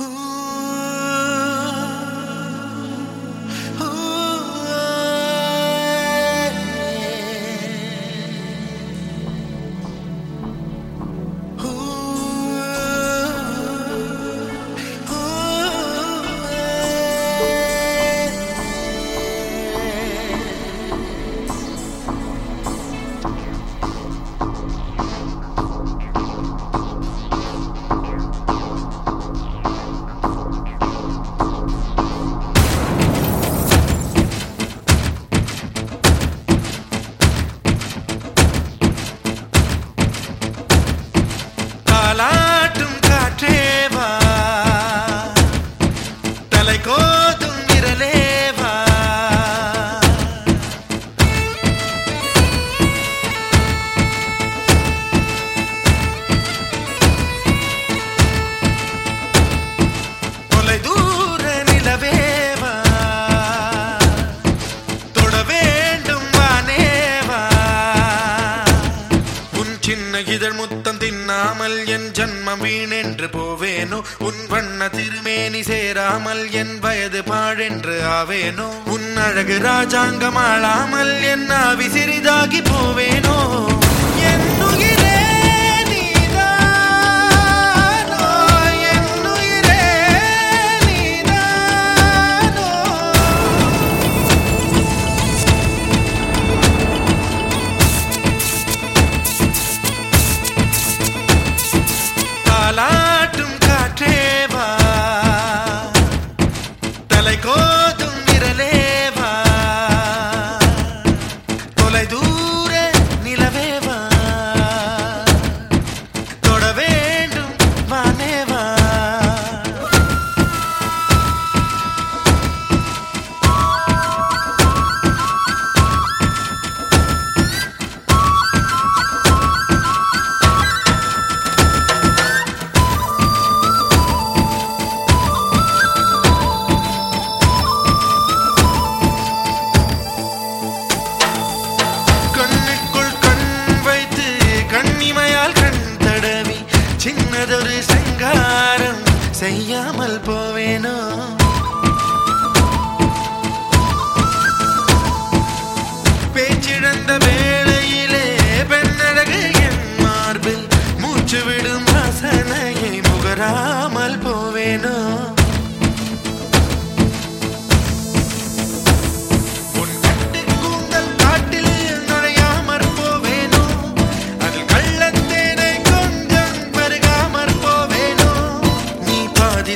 Ooh. alegou. சின்ன இதழ் முத்தம் தின்னாமல் என் ஜன்மம் வீணென்று போவேனோ? உன் வண்ண திருமேனி சேராமல் என் வயது பாழென்று ஆவேனோ? உன் அழகு ராஜாங்கம் ஆளாமல் என் ஆவி சிறிதாகி போவேனோ? நீ போவேனோ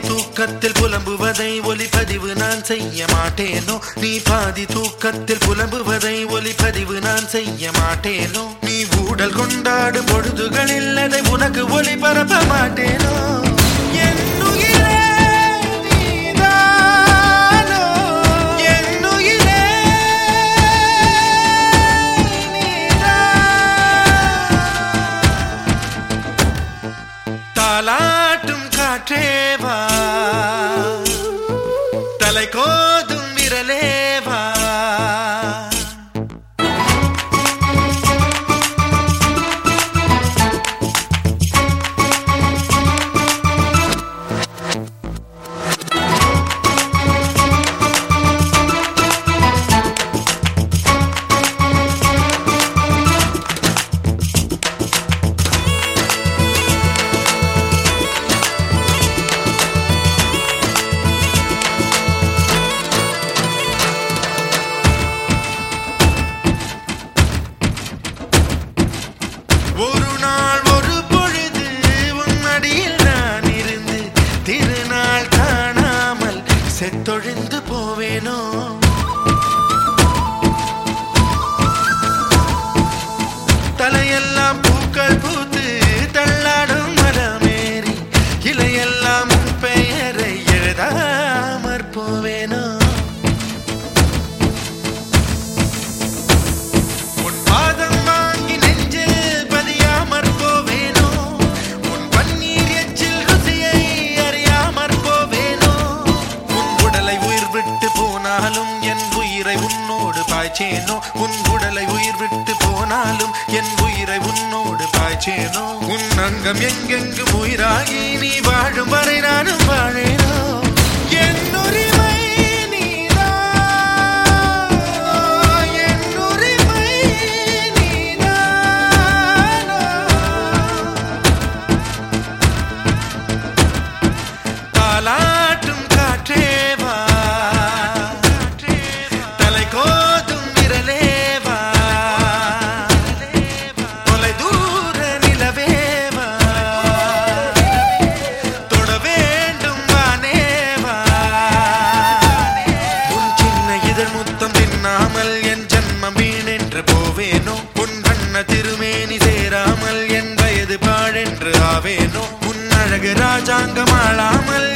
தூக்கத்தில் புலம்புவதை ஒலிப்பதிவு நான் செய்ய மாட்டேனோ? நீ பாதி தூக்கத்தில் புலம்புவதை ஒலிப்பதிவு நான் செய்ய மாட்டேனோ? நீ ஊடல் கொண்டாடும் பொழுதுகளில் அதை உனக்கு ஒளிபரப்ப மாட்டேனோ? என் செத்தொழிந்து போவேனோ? பாய்ச்சேனோ? உன் உடலை உயிர் விட்டு போனாலும் என் உயிரை உன்னோடு பாய்ச்சேனோ? உன் அங்கம் எங்கெங்கு உயிராகி நீ வாழும் வரை நானும் வாழேனோ? என் மன திருமேனி சேராமல் என் வயது பாழென்று ஆவேனோ? உன் அழகு ராஜாங்கமாளாமல்